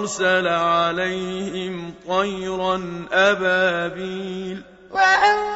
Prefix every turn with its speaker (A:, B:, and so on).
A: وأرسل عليهم طيرا أبابيل.
B: وأرسل